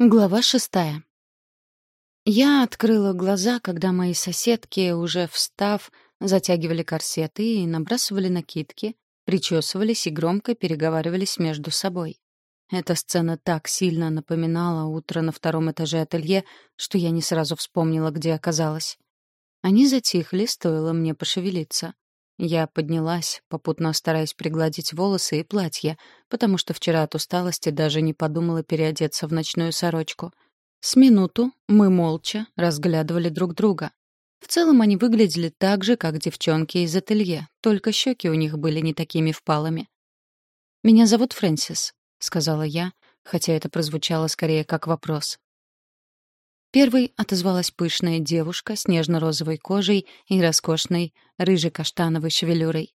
Глава шестая. Я открыла глаза, когда мои соседки, уже встав, затягивали корсеты и набрасывали накидки, причесывались и громко переговаривались между собой. Эта сцена так сильно напоминала утро на втором этаже ателье, что я не сразу вспомнила, где оказалась. Они затихли, стоило мне пошевелиться. Я поднялась, попутно стараясь пригладить волосы и платье, потому что вчера от усталости даже не подумала переодеться в ночную сорочку. С минуту мы молча разглядывали друг друга. В целом они выглядели так же, как девчонки из ателье, только щеки у них были не такими впалыми. «Меня зовут Фрэнсис», — сказала я, хотя это прозвучало скорее как вопрос. Первой отозвалась пышная девушка с нежно-розовой кожей и роскошной рыжей-каштановой шевелюрой.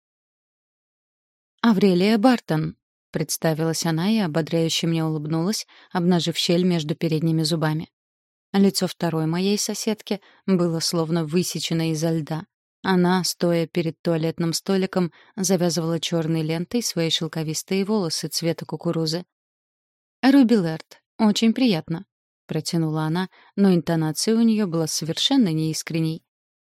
«Аврелия Бартон», — представилась она и ободряюще мне улыбнулась, обнажив щель между передними зубами. Лицо второй моей соседки было словно высечено изо льда. Она, стоя перед туалетным столиком, завязывала черной лентой свои шелковистые волосы цвета кукурузы. «Руби Лерт, очень приятно», протянула она, но интонация у нее была совершенно неискренней.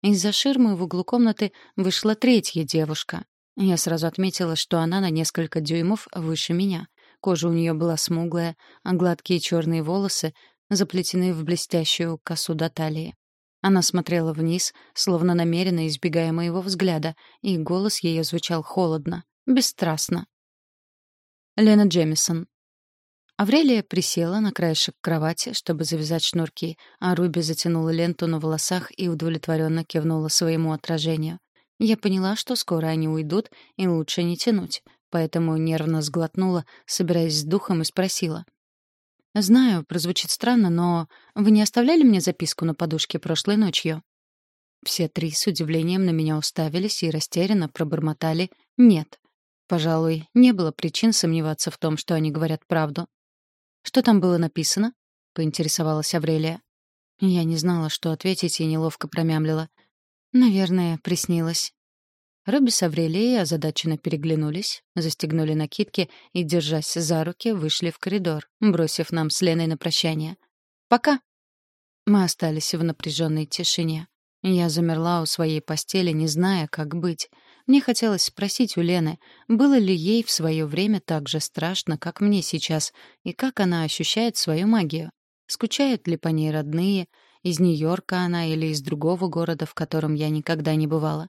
Из-за ширмы в углу комнаты вышла третья девушка. Я сразу отметила, что она на несколько дюймов выше меня. Кожа у нее была смуглая, а гладкие черные волосы заплетены в блестящую косу до талии. Она смотрела вниз, словно намеренно избегая моего взгляда, и голос ее звучал холодно, бесстрастно. «Лена Джемисон, Аврелия присела на краешек кровати, чтобы завязать шнурки, а Руби затянула ленту на волосах и удовлетворенно кивнула своему отражению. Я поняла, что скоро они уйдут, и лучше не тянуть, поэтому нервно сглотнула, собираясь с духом, и спросила. «Знаю, прозвучит странно, но вы не оставляли мне записку на подушке прошлой ночью?» Все три с удивлением на меня уставились и растерянно пробормотали «нет». Пожалуй, не было причин сомневаться в том, что они говорят правду. «Что там было написано?» — поинтересовалась Аврелия. Я не знала, что ответить, и неловко промямлила. «Наверное, приснилось». Робби с Аврелией озадаченно переглянулись, застегнули накидки и, держась за руки, вышли в коридор, бросив нам с Леной на прощание. «Пока!» Мы остались в напряженной тишине. Я замерла у своей постели, не зная, как быть. Мне хотелось спросить у Лены, было ли ей в свое время так же страшно, как мне сейчас, и как она ощущает свою магию. Скучают ли по ней родные, из Нью-Йорка она или из другого города, в котором я никогда не бывала.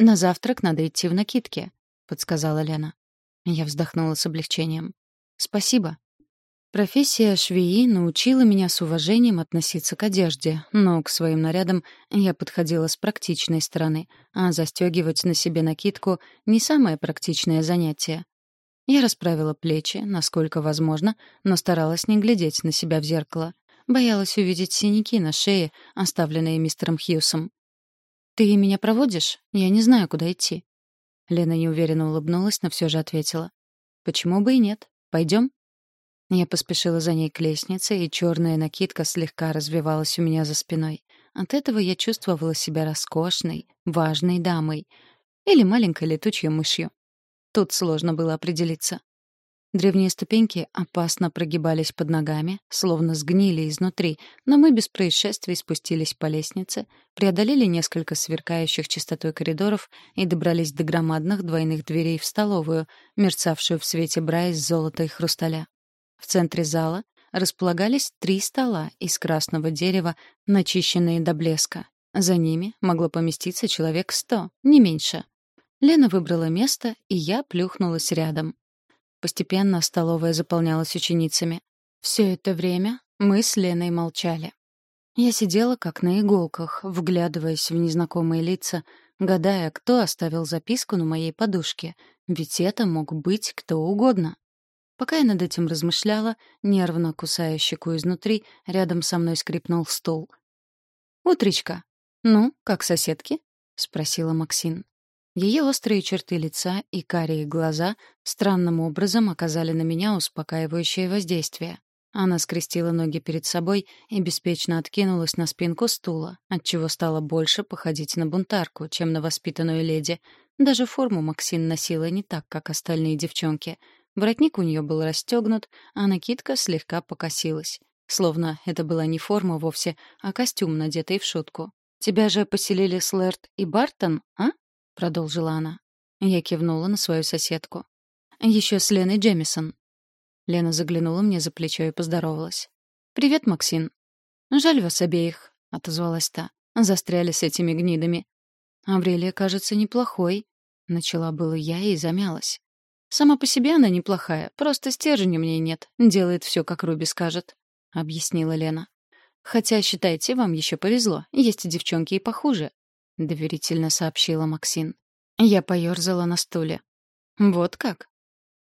«На завтрак надо идти в накидке», — подсказала Лена. Я вздохнула с облегчением. «Спасибо», Профессия швеи научила меня с уважением относиться к одежде, но к своим нарядам я подходила с практичной стороны, а застегивать на себе накидку — не самое практичное занятие. Я расправила плечи, насколько возможно, но старалась не глядеть на себя в зеркало. Боялась увидеть синяки на шее, оставленные мистером Хьюсом. «Ты меня проводишь? Я не знаю, куда идти». Лена неуверенно улыбнулась, но все же ответила. «Почему бы и нет? Пойдем?» Я поспешила за ней к лестнице, и черная накидка слегка развивалась у меня за спиной. От этого я чувствовала себя роскошной, важной дамой или маленькой летучей мышью. Тут сложно было определиться. Древние ступеньки опасно прогибались под ногами, словно сгнили изнутри, но мы без происшествий спустились по лестнице, преодолели несколько сверкающих чистотой коридоров и добрались до громадных двойных дверей в столовую, мерцавшую в свете бра из золота и хрусталя. В центре зала располагались три стола из красного дерева, начищенные до блеска. За ними могло поместиться человек сто, не меньше. Лена выбрала место, и я плюхнулась рядом. Постепенно столовая заполнялась ученицами. Все это время мы с Леной молчали. Я сидела как на иголках, вглядываясь в незнакомые лица, гадая, кто оставил записку на моей подушке, ведь это мог быть кто угодно. Пока я над этим размышляла, нервно кусая щеку изнутри, рядом со мной скрипнул стул. «Утречка. Ну, как соседки?» — спросила Максин. Ее острые черты лица и карие глаза странным образом оказали на меня успокаивающее воздействие. Она скрестила ноги перед собой и беспечно откинулась на спинку стула, отчего стала больше походить на бунтарку, чем на воспитанную леди. Даже форму Максин носила не так, как остальные девчонки — Воротник у нее был расстегнут, а накидка слегка покосилась. Словно это была не форма вовсе, а костюм, надетый в шутку. «Тебя же поселили Слэрт и Бартон, а?» — продолжила она. Я кивнула на свою соседку. Еще с Леной Джемисон. Лена заглянула мне за плечо и поздоровалась. «Привет, Максим». «Жаль вас обеих», — отозвалась та. «Застряли с этими гнидами». «Аврелия, кажется, неплохой», — начала было я и замялась. «Сама по себе она неплохая, просто стержня мне нет, делает все, как Руби скажет», — объяснила Лена. «Хотя, считайте, вам еще повезло, есть девчонки и похуже», — доверительно сообщила Максин. Я поёрзала на стуле. «Вот как?»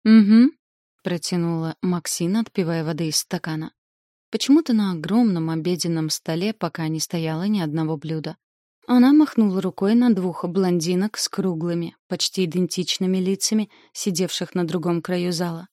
«Угу», — протянула Максина, отпивая воды из стакана. Почему-то на огромном обеденном столе пока не стояло ни одного блюда. Она махнула рукой на двух блондинок с круглыми, почти идентичными лицами, сидевших на другом краю зала.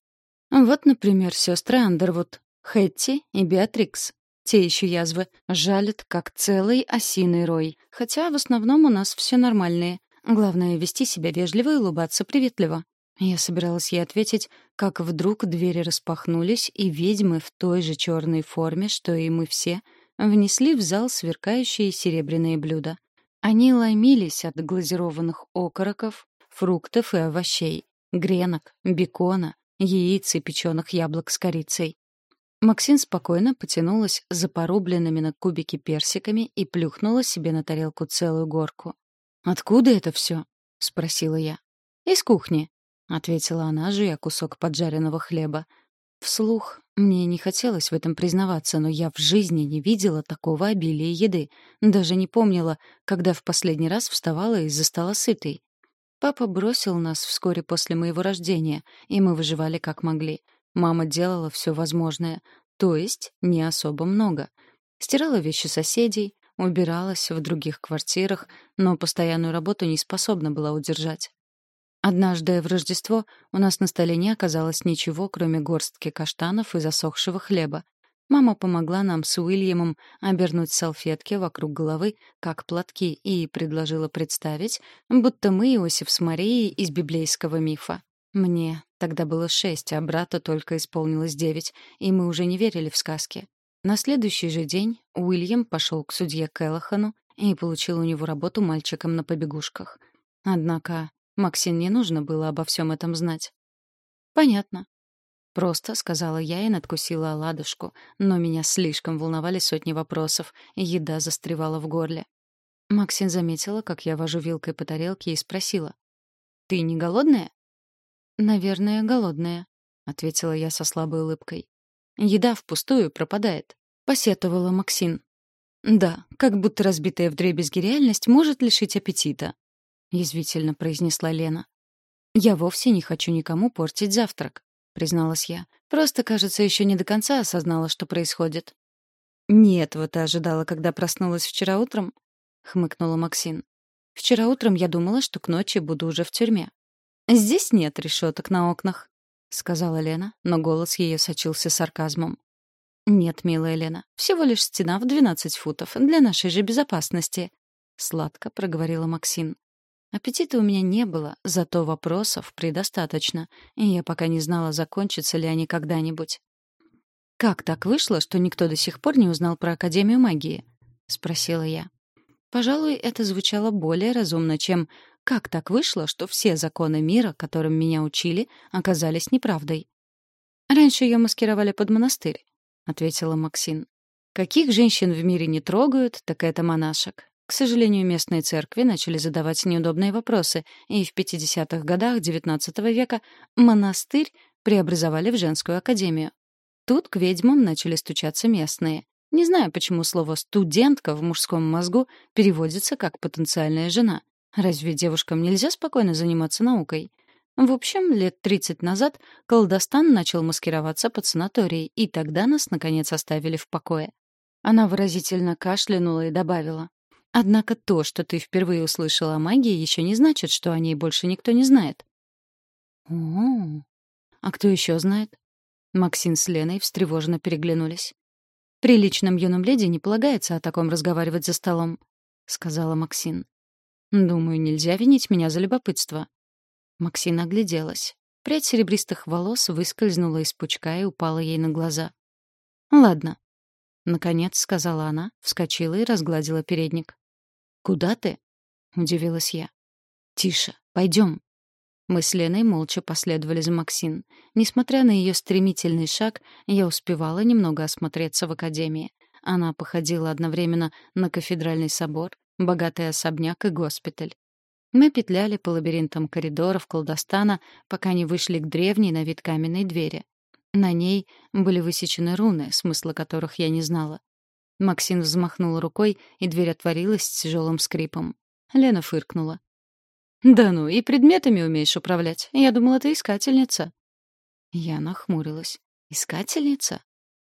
Вот, например, сестры Андервуд, Хэтти и Беатрикс. Те еще язвы жалят, как целый осиный рой. Хотя в основном у нас все нормальные. Главное — вести себя вежливо и улыбаться приветливо. Я собиралась ей ответить, как вдруг двери распахнулись, и ведьмы в той же черной форме, что и мы все, внесли в зал сверкающие серебряные блюда. Они ломились от глазированных окороков, фруктов и овощей, гренок, бекона, яиц и печеных яблок с корицей. Максин спокойно потянулась за порубленными на кубики персиками и плюхнула себе на тарелку целую горку. «Откуда это все?» — спросила я. «Из кухни», — ответила она, жуя кусок поджаренного хлеба. Вслух мне не хотелось в этом признаваться, но я в жизни не видела такого обилия еды. Даже не помнила, когда в последний раз вставала из-за стола сытой. Папа бросил нас вскоре после моего рождения, и мы выживали как могли. Мама делала все возможное, то есть не особо много. Стирала вещи соседей, убиралась в других квартирах, но постоянную работу не способна была удержать. Однажды в Рождество у нас на столе не оказалось ничего, кроме горстки каштанов и засохшего хлеба. Мама помогла нам с Уильямом обернуть салфетки вокруг головы, как платки, и предложила представить, будто мы Иосиф с Марией из библейского мифа. Мне тогда было шесть, а брата только исполнилось девять, и мы уже не верили в сказки. На следующий же день Уильям пошел к судье Келлахану и получил у него работу мальчиком на побегушках. Однако Максин не нужно было обо всем этом знать. «Понятно», — просто сказала я и надкусила оладушку, но меня слишком волновали сотни вопросов, и еда застревала в горле. Максин заметила, как я вожу вилкой по тарелке, и спросила. «Ты не голодная?» «Наверное, голодная», — ответила я со слабой улыбкой. «Еда впустую пропадает», — посетовала Максин. «Да, как будто разбитая вдребезги реальность может лишить аппетита», — язвительно произнесла Лена. «Я вовсе не хочу никому портить завтрак», — призналась я. «Просто, кажется, еще не до конца осознала, что происходит». «Не этого ты ожидала, когда проснулась вчера утром?» — хмыкнула Максин. «Вчера утром я думала, что к ночи буду уже в тюрьме». «Здесь нет решеток на окнах», — сказала Лена, но голос ее сочился сарказмом. «Нет, милая Лена, всего лишь стена в двенадцать футов для нашей же безопасности», — сладко проговорила Максин. Аппетита у меня не было, зато вопросов предостаточно, и я пока не знала, закончатся ли они когда-нибудь. «Как так вышло, что никто до сих пор не узнал про Академию магии?» — спросила я. Пожалуй, это звучало более разумно, чем «как так вышло, что все законы мира, которым меня учили, оказались неправдой?» «Раньше ее маскировали под монастырь», — ответила Максин. «Каких женщин в мире не трогают, так это монашек. К сожалению, местные церкви начали задавать неудобные вопросы, и в 50-х годах XIX века монастырь преобразовали в женскую академию. Тут к ведьмам начали стучаться местные. Не знаю, почему слово «студентка» в мужском мозгу переводится как «потенциальная жена». Разве девушкам нельзя спокойно заниматься наукой? В общем, лет 30 назад колдостан начал маскироваться под санаторий, и тогда нас, наконец, оставили в покое. Она выразительно кашлянула и добавила. Однако то, что ты впервые услышала о магии, еще не значит, что о ней больше никто не знает. О, -о, -о. а кто еще знает? Максин с Леной встревоженно переглянулись. Приличным юным леди не полагается о таком разговаривать за столом, сказала Максин. Думаю, нельзя винить меня за любопытство. Максин огляделась. Прядь серебристых волос выскользнула из пучка и упала ей на глаза. «Ладно», — наконец сказала она, вскочила и разгладила передник. «Куда ты?» — удивилась я. «Тише, пойдем». Мы с Леной молча последовали за Максин. Несмотря на ее стремительный шаг, я успевала немного осмотреться в академии. Она походила одновременно на кафедральный собор, богатый особняк и госпиталь. Мы петляли по лабиринтам коридоров колдостана, пока не вышли к древней на вид каменной двери. На ней были высечены руны, смысла которых я не знала. Максим взмахнул рукой, и дверь отворилась с тяжелым скрипом. Лена фыркнула. «Да ну, и предметами умеешь управлять. Я думала, ты искательница». Я нахмурилась. «Искательница?»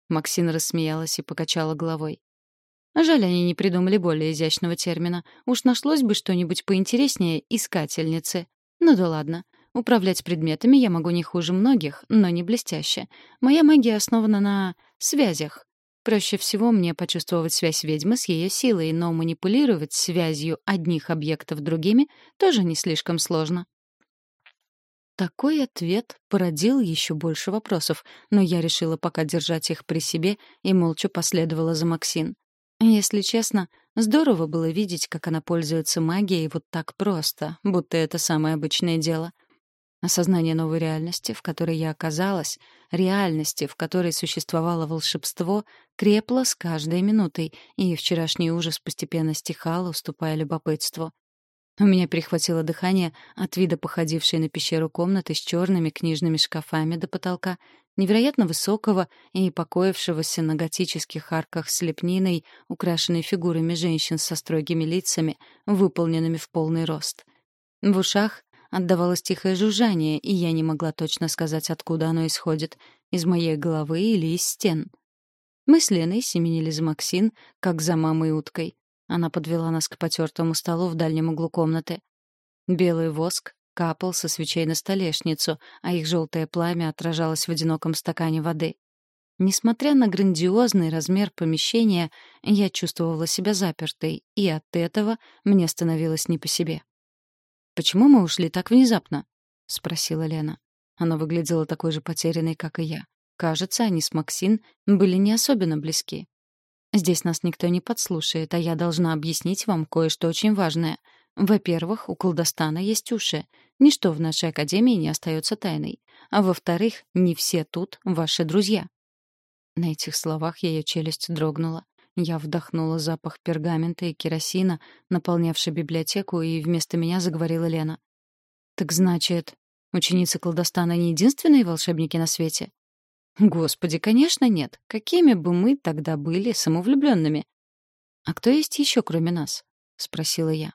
Максин рассмеялась и покачала головой. Жаль, они не придумали более изящного термина. Уж нашлось бы что-нибудь поинтереснее «искательницы». Ну да ладно. Управлять предметами я могу не хуже многих, но не блестяще. Моя магия основана на связях. Проще всего мне почувствовать связь ведьмы с ее силой, но манипулировать связью одних объектов другими тоже не слишком сложно. Такой ответ породил еще больше вопросов, но я решила пока держать их при себе и молча последовала за Максин. Если честно, здорово было видеть, как она пользуется магией вот так просто, будто это самое обычное дело. Осознание новой реальности, в которой я оказалась, реальности, в которой существовало волшебство, крепло с каждой минутой, и вчерашний ужас постепенно стихал, уступая любопытству. У меня перехватило дыхание от вида походившей на пещеру комнаты с черными книжными шкафами до потолка невероятно высокого и покоившегося на готических арках с лепниной, украшенной фигурами женщин со строгими лицами, выполненными в полный рост. В ушах отдавалось тихое жужжание, и я не могла точно сказать, откуда оно исходит — из моей головы или из стен. Мы с Леной семенили за Максин, как за мамой уткой. Она подвела нас к потертому столу в дальнем углу комнаты. Белый воск капал со свечей на столешницу, а их желтое пламя отражалось в одиноком стакане воды. Несмотря на грандиозный размер помещения, я чувствовала себя запертой, и от этого мне становилось не по себе. «Почему мы ушли так внезапно?» — спросила Лена. Она выглядела такой же потерянной, как и я. Кажется, они с Максин были не особенно близки. «Здесь нас никто не подслушает, а я должна объяснить вам кое-что очень важное. Во-первых, у колдостана есть уши. Ничто в нашей академии не остается тайной. А во-вторых, не все тут ваши друзья. На этих словах ее челюсть дрогнула. Я вдохнула запах пергамента и керосина, наполнявший библиотеку, и вместо меня заговорила Лена. «Так значит, ученицы колдостана не единственные волшебники на свете?» «Господи, конечно, нет. Какими бы мы тогда были самовлюбленными?» «А кто есть еще, кроме нас?» — спросила я.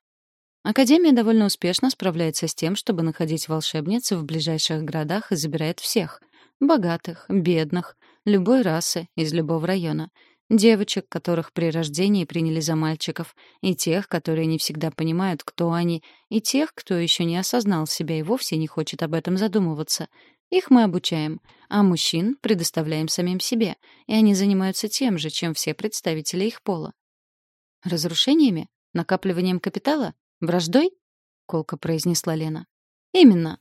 Академия довольно успешно справляется с тем, чтобы находить волшебниц в ближайших городах и забирает всех — богатых, бедных, любой расы, из любого района. Девочек, которых при рождении приняли за мальчиков, и тех, которые не всегда понимают, кто они, и тех, кто еще не осознал себя и вовсе не хочет об этом задумываться. Их мы обучаем, а мужчин предоставляем самим себе, и они занимаются тем же, чем все представители их пола. Разрушениями? Накапливанием капитала? «Враждой?» — колко произнесла Лена. «Именно».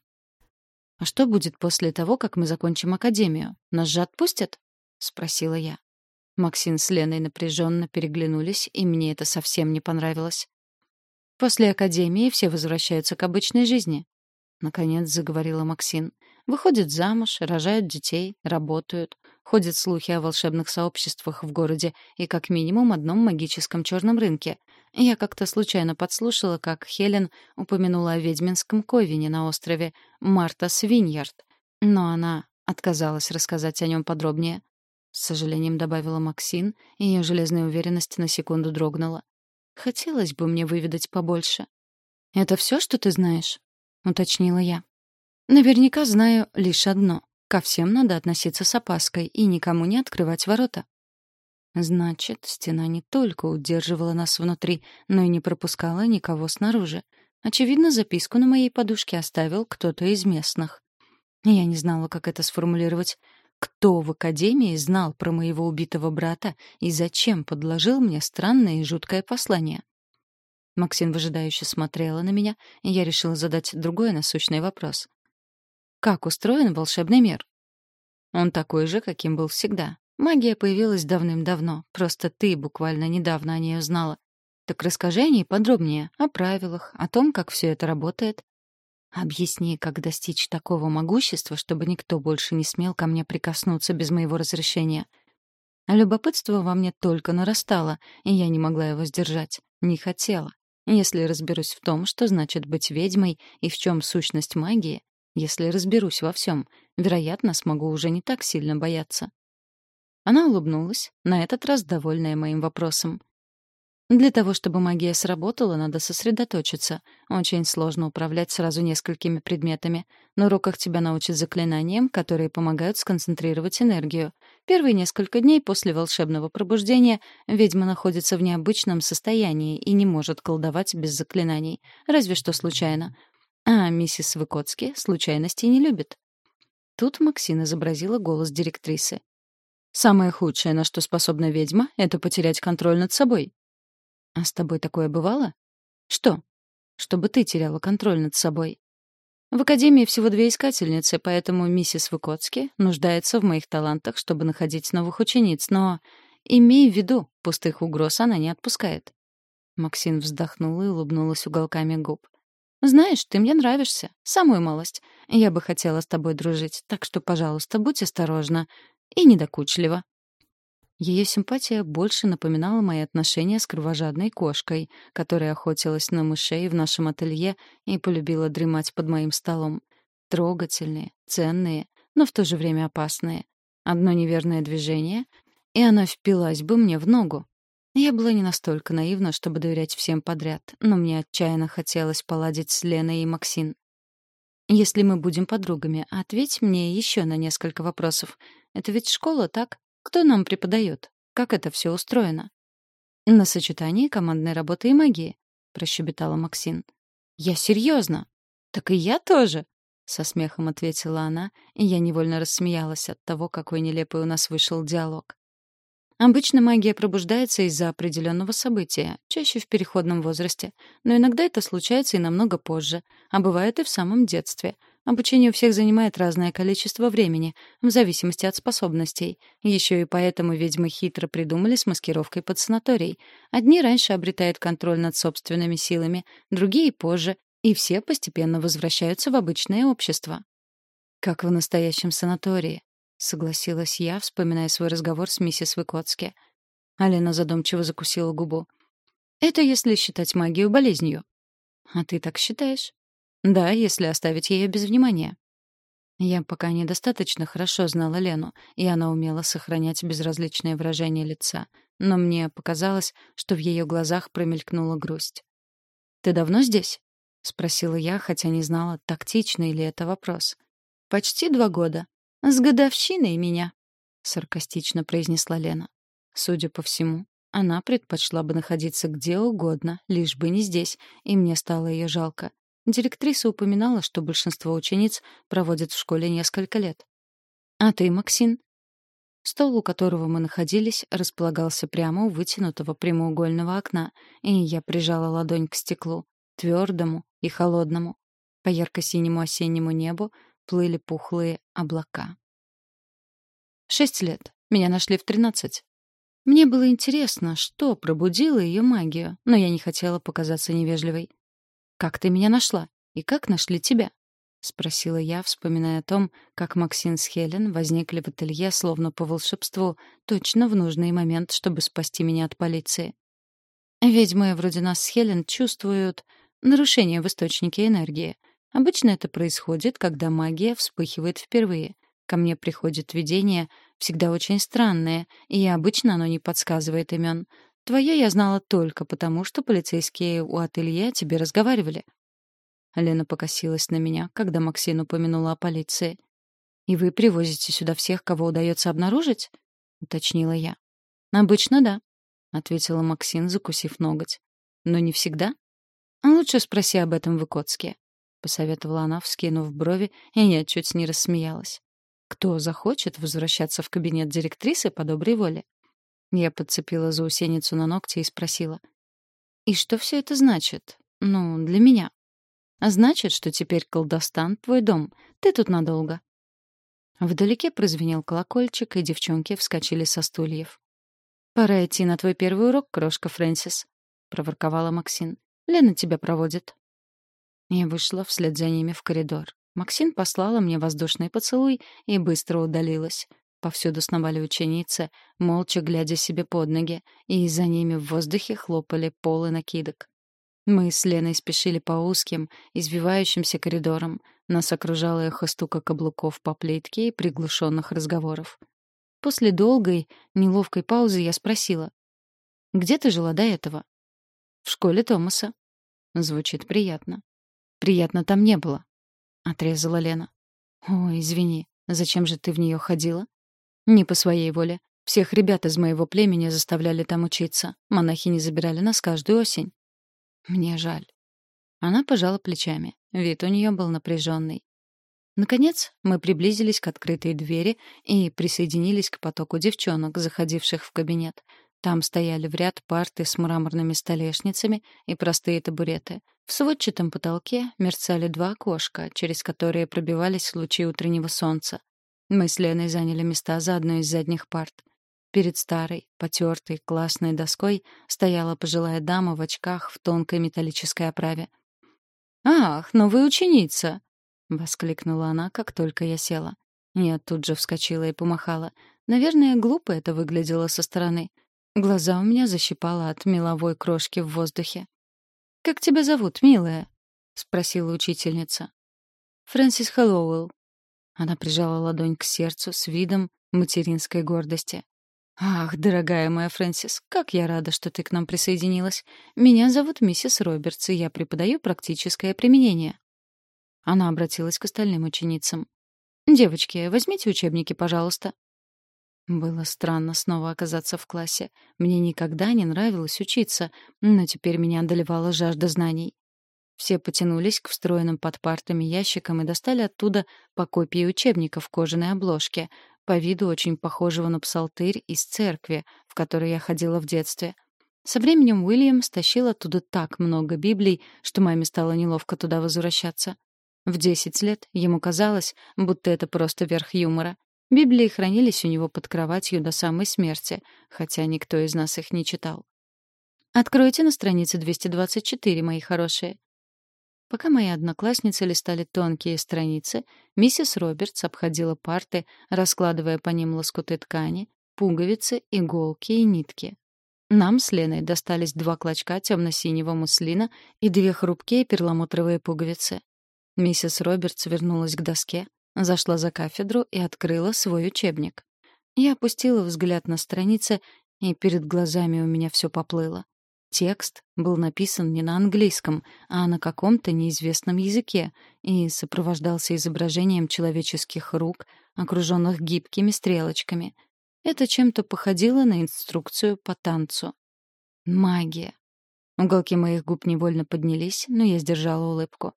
«А что будет после того, как мы закончим академию? Нас же отпустят?» — спросила я. Максим с Леной напряженно переглянулись, и мне это совсем не понравилось. «После академии все возвращаются к обычной жизни», — наконец заговорила Максим. «Выходят замуж, рожают детей, работают. Ходят слухи о волшебных сообществах в городе и как минимум одном магическом черном рынке. Я как-то случайно подслушала, как Хелен упомянула о ведьминском ковине на острове Марта Свиньярд, но она отказалась рассказать о нем подробнее. С сожалением добавила Максин, и ее железная уверенность на секунду дрогнула. «Хотелось бы мне выведать побольше». «Это все, что ты знаешь?» — уточнила я. «Наверняка знаю лишь одно. Ко всем надо относиться с опаской и никому не открывать ворота». Значит, стена не только удерживала нас внутри, но и не пропускала никого снаружи. Очевидно, записку на моей подушке оставил кто-то из местных. Я не знала, как это сформулировать. Кто в академии знал про моего убитого брата и зачем подложил мне странное и жуткое послание? Максим выжидающе смотрела на меня, и я решила задать другой насущный вопрос. Как устроен волшебный мир. Он такой же, каким был всегда. Магия появилась давным-давно, просто ты буквально недавно о ней узнала. Так расскажи о ней подробнее, о правилах, о том, как все это работает. Объясни, как достичь такого могущества, чтобы никто больше не смел ко мне прикоснуться без моего разрешения. Любопытство во мне только нарастало, и я не могла его сдержать. Не хотела. Если разберусь в том, что значит быть ведьмой и в чем сущность магии, если разберусь во всем, вероятно, смогу уже не так сильно бояться. Она улыбнулась, на этот раз довольная моим вопросом. Для того, чтобы магия сработала, надо сосредоточиться. Очень сложно управлять сразу несколькими предметами. На уроках тебя научат заклинаниям, которые помогают сконцентрировать энергию. Первые несколько дней после волшебного пробуждения ведьма находится в необычном состоянии и не может колдовать без заклинаний, разве что случайно. А миссис Выкоцки случайностей не любит. Тут Максин изобразила голос директрисы. «Самое худшее, на что способна ведьма, — это потерять контроль над собой». «А с тобой такое бывало?» «Что?» «Чтобы ты теряла контроль над собой». В Академии всего две искательницы, поэтому миссис Выкоцки нуждается в моих талантах, чтобы находить новых учениц, но, имей в виду, пустых угроз она не отпускает. Максин вздохнула и улыбнулась уголками губ. «Знаешь, ты мне нравишься. Самую малость. Я бы хотела с тобой дружить, так что, пожалуйста, будь осторожна. И недокучлива». Ее симпатия больше напоминала мои отношения с кровожадной кошкой, которая охотилась на мышей в нашем ателье и полюбила дремать под моим столом. Трогательные, ценные, но в то же время опасные. Одно неверное движение, и она впилась бы мне в ногу. Я была не настолько наивна, чтобы доверять всем подряд, но мне отчаянно хотелось поладить с Леной и Максин. Если мы будем подругами, ответь мне еще на несколько вопросов. Это ведь школа, так? Кто нам преподает? Как это все устроено? На сочетании командной работы и магии, прощебетала Максин. Я серьезно. Так и я тоже, со смехом ответила она, и я невольно рассмеялась от того, какой нелепый у нас вышел диалог. Обычно магия пробуждается из-за определенного события, чаще в переходном возрасте, но иногда это случается и намного позже, а бывает и в самом детстве. Обучение у всех занимает разное количество времени, в зависимости от способностей. Еще и поэтому ведьмы хитро придумали с маскировкой под санаторий. Одни раньше обретают контроль над собственными силами, другие — позже, и все постепенно возвращаются в обычное общество. Как в настоящем санатории, согласилась я, вспоминая свой разговор с миссис Выкоцки. Алина задумчиво закусила губу. Это если считать магию болезнью. А ты так считаешь? Да, если оставить ее без внимания. Я пока недостаточно хорошо знала Лену, и она умела сохранять безразличное выражение лица, но мне показалось, что в ее глазах промелькнула грусть. «Ты давно здесь?» — спросила я, хотя не знала, тактичный ли это вопрос. «Почти два года. «С годовщиной меня», — саркастично произнесла Лена. Судя по всему, она предпочла бы находиться где угодно, лишь бы не здесь, и мне стало ее жалко. Директриса упоминала, что большинство учениц проводят в школе несколько лет. «А ты, Максин?» Стол, у которого мы находились, располагался прямо у вытянутого прямоугольного окна, и я прижала ладонь к стеклу, твердому и холодному. По ярко-синему осеннему небу плыли пухлые облака. Шесть лет. Меня нашли в тринадцать. Мне было интересно, что пробудило ее магию, но я не хотела показаться невежливой. «Как ты меня нашла? И как нашли тебя?» — спросила я, вспоминая о том, как Максин с Хелен возникли в ателье словно по волшебству, точно в нужный момент, чтобы спасти меня от полиции. Ведьмы вроде нас с Хелен чувствуют нарушение в источнике энергии — Обычно это происходит, когда магия вспыхивает впервые. Ко мне приходит видение, всегда очень странное, и обычно оно не подсказывает имен. Твое я знала только потому, что полицейские у ателье тебе разговаривали. Лена покосилась на меня, когда Максин упомянула о полиции. «И вы привозите сюда всех, кого удается обнаружить?» — уточнила я. «Обычно да», — ответила Максин, закусив ноготь. «Но не всегда?» «Лучше спроси об этом в Икотске посоветовала она, вскинув брови, и я чуть не рассмеялась. Кто захочет возвращаться в кабинет директрисы по доброй воле? Я подцепила заусеницу на ногте и спросила: "И что все это значит? Ну, для меня?" А значит, что теперь колдостан — твой дом. Ты тут надолго». Вдалеке прозвенел колокольчик, и девчонки вскочили со стульев. «Пора идти на твой первый урок, крошка Фрэнсис», — проворковала Максин. «Лена тебя проводит». Я вышла вслед за ними в коридор. Максин послала мне воздушный поцелуй и быстро удалилась. Повсюду сновали ученицы, молча глядя себе под ноги, и за ними в воздухе хлопали полы накидок. Мы с Леной спешили по узким, извивающимся коридорам. Нас окружало эхо стука каблуков по плитке и приглушенных разговоров. После долгой, неловкой паузы я спросила. «Где ты жила до этого?» «В школе Томаса». Звучит приятно. «Приятно там не было», — отрезала Лена. «Ой, извини, зачем же ты в нее ходила?» «Не по своей воле. Всех ребят из моего племени заставляли там учиться. Монахи не забирали нас каждую осень. Мне жаль. Она пожала плечами. Вид у нее был напряженный. Наконец, мы приблизились к открытой двери и присоединились к потоку девчонок, заходивших в кабинет. Там стояли в ряд парты с мраморными столешницами и простые табуреты. В сводчатом потолке мерцали два окошка, через которые пробивались лучи утреннего солнца. Мы с Леной заняли места за одной из задних парт. Перед старой, потертой, классной доской стояла пожилая дама в очках в тонкой металлической оправе. «Ах, новая ученица!» — воскликнула она, как только я села. Я тут же вскочила и помахала. Наверное, глупо это выглядело со стороны. Глаза у меня защипало от меловой крошки в воздухе. «Как тебя зовут, милая?» — спросила учительница. «Фрэнсис Хэллоуэлл». Она прижала ладонь к сердцу с видом материнской гордости. «Ах, дорогая моя Фрэнсис, как я рада, что ты к нам присоединилась. Меня зовут миссис Робертс, и я преподаю практическое применение». Она обратилась к остальным ученицам. «Девочки, возьмите учебники, пожалуйста». Было странно снова оказаться в классе. Мне никогда не нравилось учиться, но теперь меня одолевала жажда знаний. Все потянулись к встроенным под партами ящикам и достали оттуда по копии учебников в кожаной обложке, по виду очень похожего на псалтырь из церкви, в которой я ходила в детстве. Со временем Уильям стащил оттуда так много Библий, что маме стало неловко туда возвращаться. В десять лет ему казалось, будто это просто верх юмора. Библии хранились у него под кроватью до самой смерти, хотя никто из нас их не читал. Откройте на странице 224, мои хорошие. Пока мои одноклассницы листали тонкие страницы, миссис Робертс обходила парты, раскладывая по ним лоскуты ткани, пуговицы, иголки и нитки. Нам с Леной достались два клочка темно-синего муслина и две хрупкие перламутровые пуговицы. Миссис Робертс вернулась к доске, зашла за кафедру и открыла свой учебник. Я опустила взгляд на страницы, и перед глазами у меня все поплыло. Текст был написан не на английском, а на каком-то неизвестном языке и сопровождался изображением человеческих рук, окруженных гибкими стрелочками. Это чем-то походило на инструкцию по танцу. Магия. Уголки моих губ невольно поднялись, но я сдержала улыбку.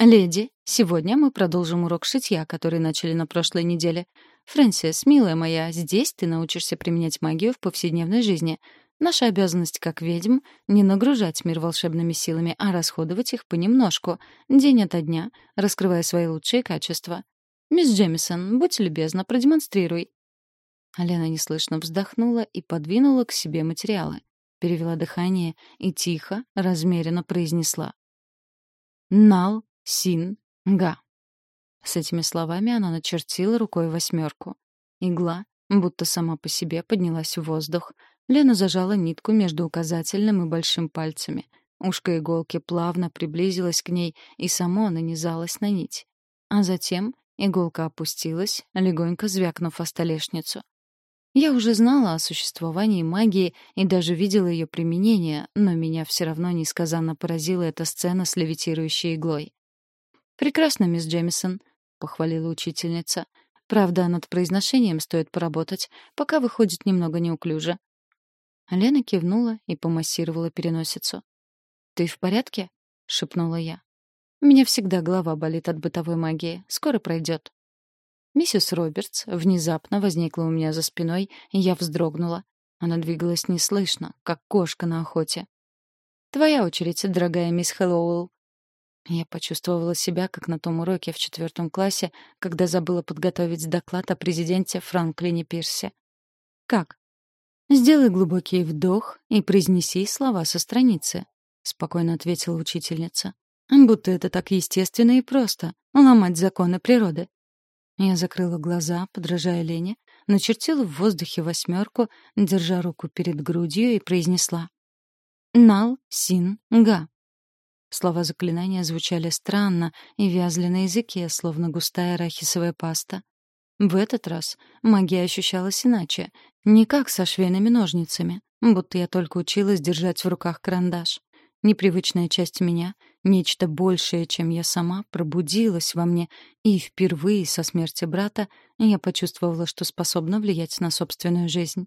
«Леди, сегодня мы продолжим урок шитья, который начали на прошлой неделе. Фрэнсис, милая моя, здесь ты научишься применять магию в повседневной жизни — Наша обязанность как ведьм — не нагружать мир волшебными силами, а расходовать их понемножку, день ото дня, раскрывая свои лучшие качества. «Мисс Джемисон, будь любезна, продемонстрируй». Алена неслышно вздохнула и подвинула к себе материалы. Перевела дыхание и тихо, размеренно произнесла. «Нал, син, га». С этими словами она начертила рукой восьмерку. Игла, будто сама по себе, поднялась в воздух — Лена зажала нитку между указательным и большим пальцами. Ушко иголки плавно приблизилось к ней и само нанизалось на нить. А затем иголка опустилась, легонько звякнув о столешницу. Я уже знала о существовании магии и даже видела ее применение, но меня все равно несказанно поразила эта сцена с левитирующей иглой. «Прекрасно, мисс Джемисон», — похвалила учительница. «Правда, над произношением стоит поработать, пока выходит немного неуклюже. Лена кивнула и помассировала переносицу. «Ты в порядке?» — шепнула я. «У меня всегда голова болит от бытовой магии. Скоро пройдет». Миссис Робертс внезапно возникла у меня за спиной, и я вздрогнула. Она двигалась неслышно, как кошка на охоте. «Твоя очередь, дорогая мисс Хэллоуэлл». Я почувствовала себя, как на том уроке в четвертом классе, когда забыла подготовить доклад о президенте Франклине Пирсе. «Как?» «Сделай глубокий вдох и произнеси слова со страницы», — спокойно ответила учительница. «Будто это так естественно и просто — ломать законы природы». Я закрыла глаза, подражая Лене, начертила в воздухе восьмерку, держа руку перед грудью и произнесла. «Нал, син, га». Слова заклинания звучали странно и вязли на языке, словно густая арахисовая паста. В этот раз магия ощущалась иначе, не как со швейными ножницами, будто я только училась держать в руках карандаш. Непривычная часть меня, нечто большее, чем я сама, пробудилась во мне, и впервые со смерти брата я почувствовала, что способна влиять на собственную жизнь.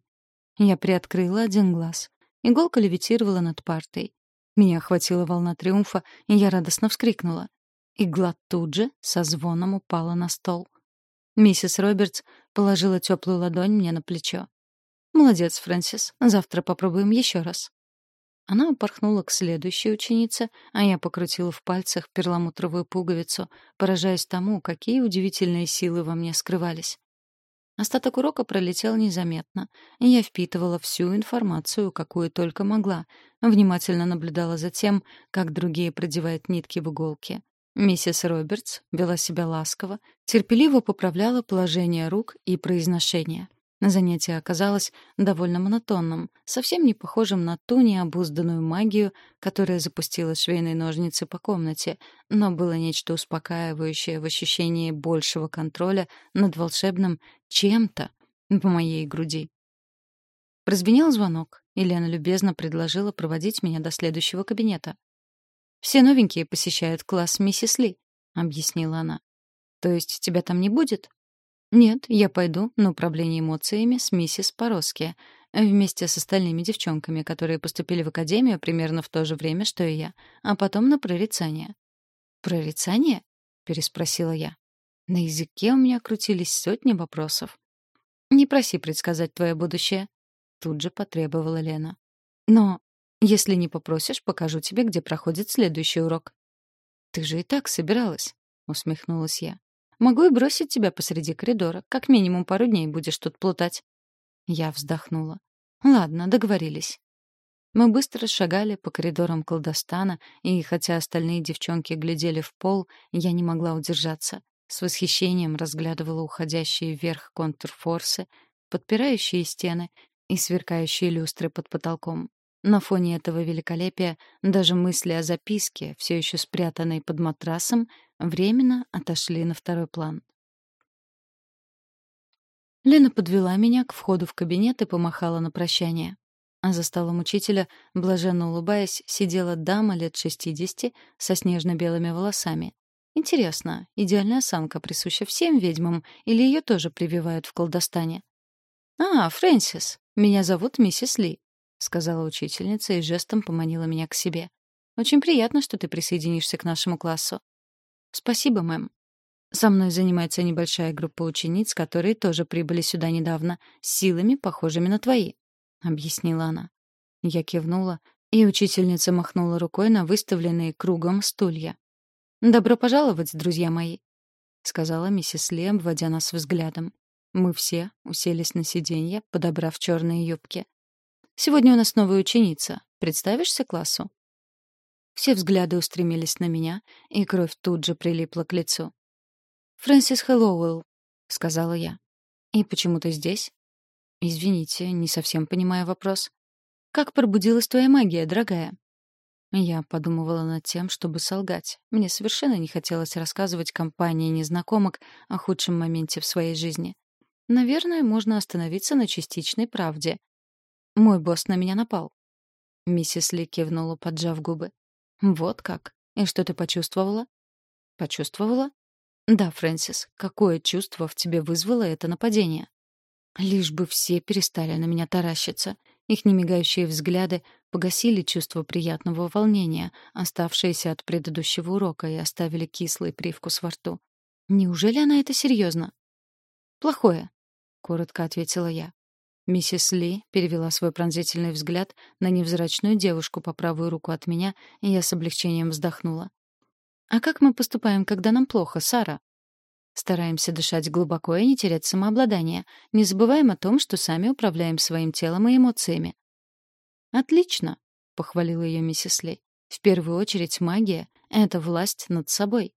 Я приоткрыла один глаз. Иголка левитировала над партой. Меня охватила волна триумфа, и я радостно вскрикнула. Игла тут же со звоном упала на стол. Миссис Робертс положила теплую ладонь мне на плечо. «Молодец, Фрэнсис. Завтра попробуем еще раз». Она упорхнула к следующей ученице, а я покрутила в пальцах перламутровую пуговицу, поражаясь тому, какие удивительные силы во мне скрывались. Остаток урока пролетел незаметно, я впитывала всю информацию, какую только могла, внимательно наблюдала за тем, как другие продевают нитки в иголки. Миссис Робертс вела себя ласково, терпеливо поправляла положение рук и произношение. Занятие оказалось довольно монотонным, совсем не похожим на ту необузданную магию, которая запустила швейные ножницы по комнате, но было нечто успокаивающее в ощущении большего контроля над волшебным чем-то в моей груди. Прозвенел звонок, и Лена любезно предложила проводить меня до следующего кабинета. «Все новенькие посещают класс миссис Ли», — объяснила она. «То есть тебя там не будет?» Нет, я пойду на управление эмоциями с миссис Пороски, вместе с остальными девчонками, которые поступили в академию примерно в то же время, что и я, а потом на прорицание. Прорицание? переспросила я. На языке у меня крутились сотни вопросов. Не проси предсказать твое будущее, тут же потребовала Лена. Но если не попросишь, покажу тебе, где проходит следующий урок. Ты же и так собиралась, усмехнулась я. Могу и бросить тебя посреди коридора. Как минимум пару дней будешь тут плутать». Я вздохнула. «Ладно, договорились». Мы быстро шагали по коридорам колдостана, и хотя остальные девчонки глядели в пол, я не могла удержаться. С восхищением разглядывала уходящие вверх контрфорсы, подпирающие стены и сверкающие люстры под потолком. На фоне этого великолепия даже мысли о записке, все еще спрятанной под матрасом, временно отошли на второй план. Лена подвела меня к входу в кабинет и помахала на прощание. А за столом учителя, блаженно улыбаясь, сидела дама лет шестидесяти со снежно-белыми волосами. Интересно, идеальная осанка присуща всем ведьмам или ее тоже прививают в колдостане? «А, Фрэнсис, меня зовут миссис Ли», — сказала учительница и жестом поманила меня к себе. «Очень приятно, что ты присоединишься к нашему классу». «Спасибо, мэм». Со мной занимается небольшая группа учениц, которые тоже прибыли сюда недавно, с силами, похожими на твои», — объяснила она. Я кивнула, и учительница махнула рукой на выставленные кругом стулья. «Добро пожаловать, друзья мои», — сказала миссис Ли, обводя нас взглядом. Мы все уселись на сиденье, подобрав черные юбки. Сегодня у нас новая ученица. Представишься классу?» Все взгляды устремились на меня, и кровь тут же прилипла к лицу. «Фрэнсис Хэллоуэлл», — сказала я. «И почему ты здесь?» «Извините, не совсем понимаю вопрос. Как пробудилась твоя магия, дорогая?» Я подумывала над тем, чтобы солгать. Мне совершенно не хотелось рассказывать компании незнакомок о худшем моменте в своей жизни. Наверное, можно остановиться на частичной правде. Мой босс на меня напал. Миссис Ли кивнула, поджав губы. Вот как? И что ты почувствовала? Почувствовала? Да, Фрэнсис, какое чувство в тебе вызвало это нападение? Лишь бы все перестали на меня таращиться. Их немигающие взгляды погасили чувство приятного волнения, оставшееся от предыдущего урока, и оставили кислый привкус во рту. Неужели она это серьезно? Плохое, коротко ответила я. Миссис Ли перевела свой пронзительный взгляд на невзрачную девушку по правую руку от меня, и я с облегчением вздохнула. «А как мы поступаем, когда нам плохо, Сара?» Стараемся дышать глубоко и не терять самообладание. Не забываем о том, что сами управляем своим телом и эмоциями. «Отлично», — похвалила ее миссис Ли. «В первую очередь магия — это власть над собой».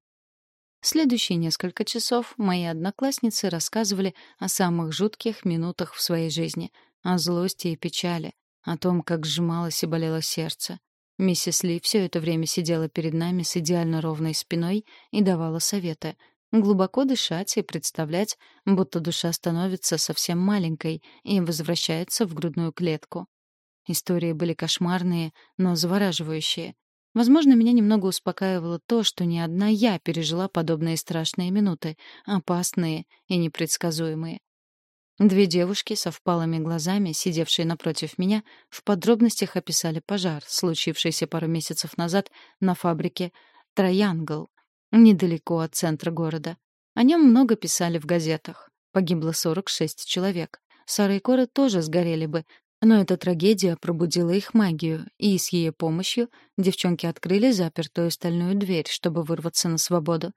Следующие несколько часов мои одноклассницы рассказывали о самых жутких минутах в своей жизни, о злости и печали, о том, как сжималось и болело сердце. Миссис Ли все это время сидела перед нами с идеально ровной спиной и давала советы — глубоко дышать и представлять, будто душа становится совсем маленькой и возвращается в грудную клетку. Истории были кошмарные, но завораживающие. Возможно, меня немного успокаивало то, что не одна я пережила подобные страшные минуты, опасные и непредсказуемые. Две девушки со впалыми глазами, сидевшие напротив меня, в подробностях описали пожар, случившийся пару месяцев назад на фабрике «Троянгл», недалеко от центра города. О нем много писали в газетах. Погибло 46 человек. Сара и Кора тоже сгорели бы, но эта трагедия пробудила их магию, и с ее помощью девчонки открыли запертую стальную дверь, чтобы вырваться на свободу.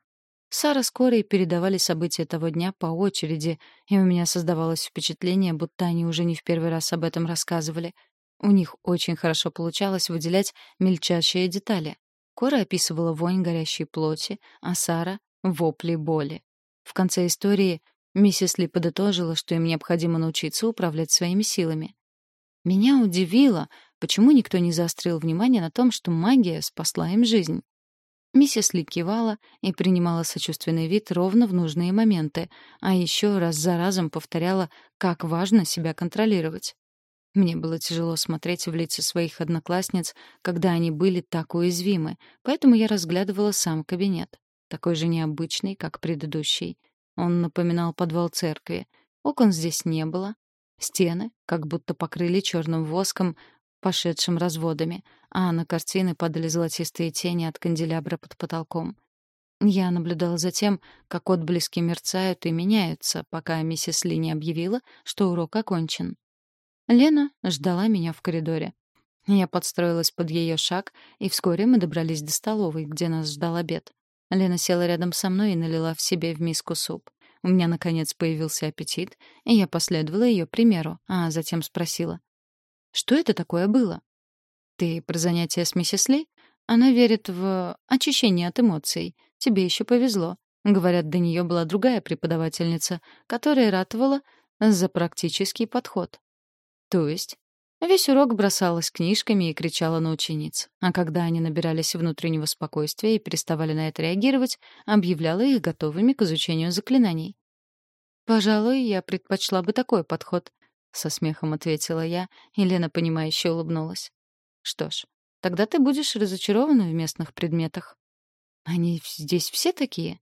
Сара с Корой передавали события того дня по очереди, и у меня создавалось впечатление, будто они уже не в первый раз об этом рассказывали. У них очень хорошо получалось выделять мельчайшие детали. Кора описывала вонь горящей плоти, а Сара — вопли боли. В конце истории миссис Ли подытожила, что им необходимо научиться управлять своими силами. Меня удивило, почему никто не заострил внимание на том, что магия спасла им жизнь. Миссис Ли кивала и принимала сочувственный вид ровно в нужные моменты, а еще раз за разом повторяла, как важно себя контролировать. Мне было тяжело смотреть в лица своих одноклассниц, когда они были так уязвимы, поэтому я разглядывала сам кабинет, такой же необычный, как предыдущий. Он напоминал подвал церкви. Окон здесь не было. Стены как будто покрыли черным воском, пошедшим разводами, а на картины падали золотистые тени от канделябра под потолком. Я наблюдала за тем, как отблески мерцают и меняются, пока миссис Ли не объявила, что урок окончен. Лена ждала меня в коридоре. Я подстроилась под ее шаг, и вскоре мы добрались до столовой, где нас ждал обед. Лена села рядом со мной и налила в себе в миску суп. У меня, наконец, появился аппетит, и я последовала ее примеру, а затем спросила. «Что это такое было?» «Ты про занятия с миссис Ли? Она верит в очищение от эмоций. Тебе еще повезло. Говорят, до нее была другая преподавательница, которая ратовала за практический подход. То есть? Весь урок бросалась книжками и кричала на учениц. А когда они набирались внутреннего спокойствия и переставали на это реагировать, объявляла их готовыми к изучению заклинаний. «Пожалуй, я предпочла бы такой подход», — со смехом ответила я, и Лена, понимающе улыбнулась. «Что ж, тогда ты будешь разочарована в местных предметах». «Они здесь все такие?»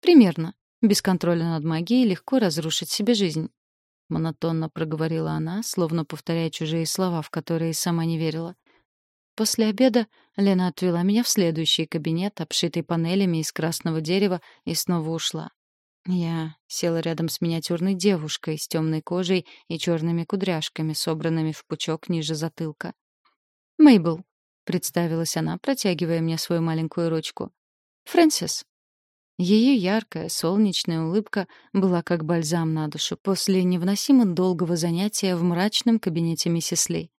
«Примерно. Без контроля над магией легко разрушить себе жизнь. — монотонно проговорила она, словно повторяя чужие слова, в которые сама не верила. После обеда Лена отвела меня в следующий кабинет, обшитый панелями из красного дерева, и снова ушла. Я села рядом с миниатюрной девушкой с темной кожей и черными кудряшками, собранными в пучок ниже затылка. «Мейбл», — представилась она, протягивая мне свою маленькую ручку. «Фрэнсис, ее яркая, солнечная улыбка была как бальзам на душу после невыносимо долгого занятия в мрачном кабинете миссис Ли.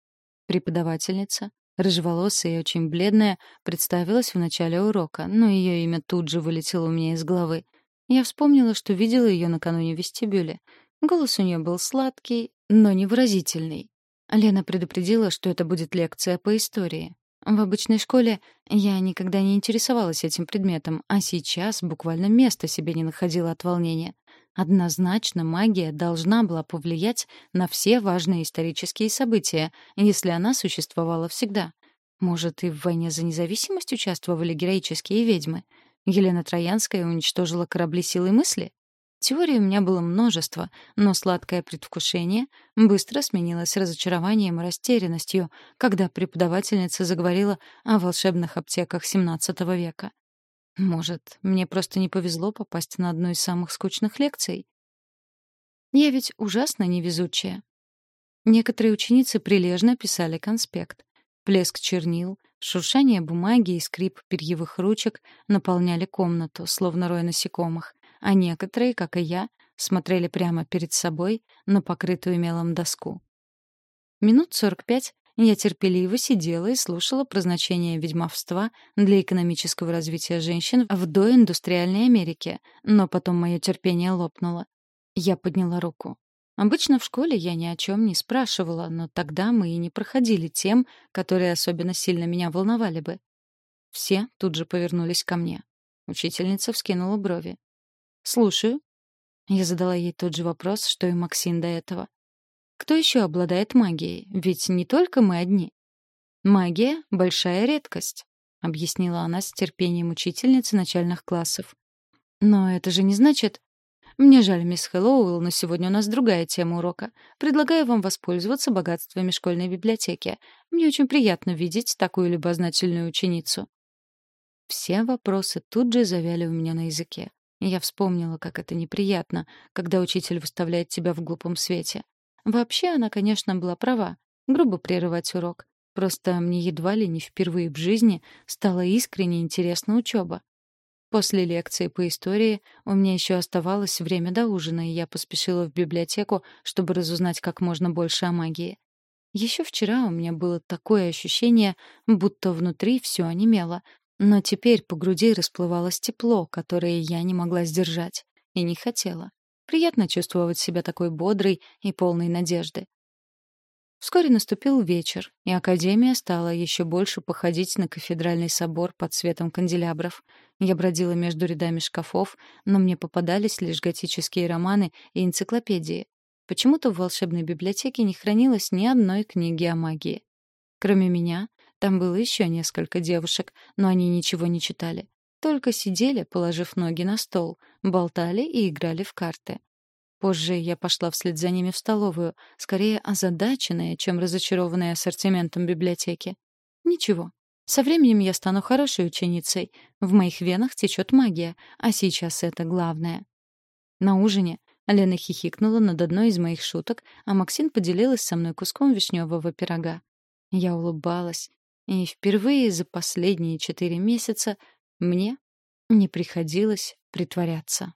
Преподавательница, рыжеволосая и очень бледная, представилась в начале урока, но ее имя тут же вылетело у меня из головы. Я вспомнила, что видела ее накануне в вестибюле. Голос у нее был сладкий, но невыразительный. Лена предупредила, что это будет лекция по истории. В обычной школе я никогда не интересовалась этим предметом, а сейчас буквально места себе не находила от волнения. Однозначно магия должна была повлиять на все важные исторические события, если она существовала всегда. Может, и в войне за независимость участвовали героические ведьмы? Елена Троянская уничтожила корабли силы мысли? Теорий у меня было множество, но сладкое предвкушение быстро сменилось разочарованием и растерянностью, когда преподавательница заговорила о волшебных аптеках XVII века. Может, мне просто не повезло попасть на одну из самых скучных лекций? Я ведь ужасно невезучая. Некоторые ученицы прилежно писали конспект. Плеск чернил, Шуршание бумаги и скрип перьевых ручек наполняли комнату, словно рой насекомых, а некоторые, как и я, смотрели прямо перед собой на покрытую мелом доску. Минут сорок пять я терпеливо сидела и слушала про значение ведьмовства для экономического развития женщин в доиндустриальной Америке, но потом мое терпение лопнуло. Я подняла руку. Обычно в школе я ни о чем не спрашивала, но тогда мы и не проходили тем, которые особенно сильно меня волновали бы. Все тут же повернулись ко мне. Учительница вскинула брови. «Слушаю». Я задала ей тот же вопрос, что и Максим до этого. Кто еще обладает магией? Ведь не только мы одни. Магия — большая редкость, — объяснила она с терпением учительницы начальных классов. Но это же не значит... Мне жаль, мисс Хэллоуэлл, но сегодня у нас другая тема урока. Предлагаю вам воспользоваться богатствами школьной библиотеки. Мне очень приятно видеть такую любознательную ученицу. Все вопросы тут же завяли у меня на языке. Я вспомнила, как это неприятно, когда учитель выставляет тебя в глупом свете. Вообще она, конечно, была права. Грубо прерывать урок. Просто мне едва ли не впервые в жизни стала искренне интересна учеба. После лекции по истории у меня еще оставалось время до ужина, и я поспешила в библиотеку, чтобы разузнать как можно больше о магии. Еще вчера у меня было такое ощущение, будто внутри все онемело, но теперь по груди расплывалось тепло, которое я не могла сдержать и не хотела. Приятно чувствовать себя такой бодрой и полной надежды. Вскоре наступил вечер, и Академия стала еще больше походить на кафедральный собор под светом канделябров. Я бродила между рядами шкафов, но мне попадались лишь готические романы и энциклопедии. Почему-то в волшебной библиотеке не хранилось ни одной книги о магии. Кроме меня, там было еще несколько девушек, но они ничего не читали. Только сидели, положив ноги на стол, болтали и играли в карты. Позже я пошла вслед за ними в столовую, скорее озадаченная, чем разочарованная ассортиментом библиотеки. Ничего. Со временем я стану хорошей ученицей. В моих венах течет магия, а сейчас это главное. На ужине Лена хихикнула над одной из моих шуток, а Максим поделилась со мной куском вишневого пирога. Я улыбалась, и впервые за последние четыре месяца мне не приходилось притворяться.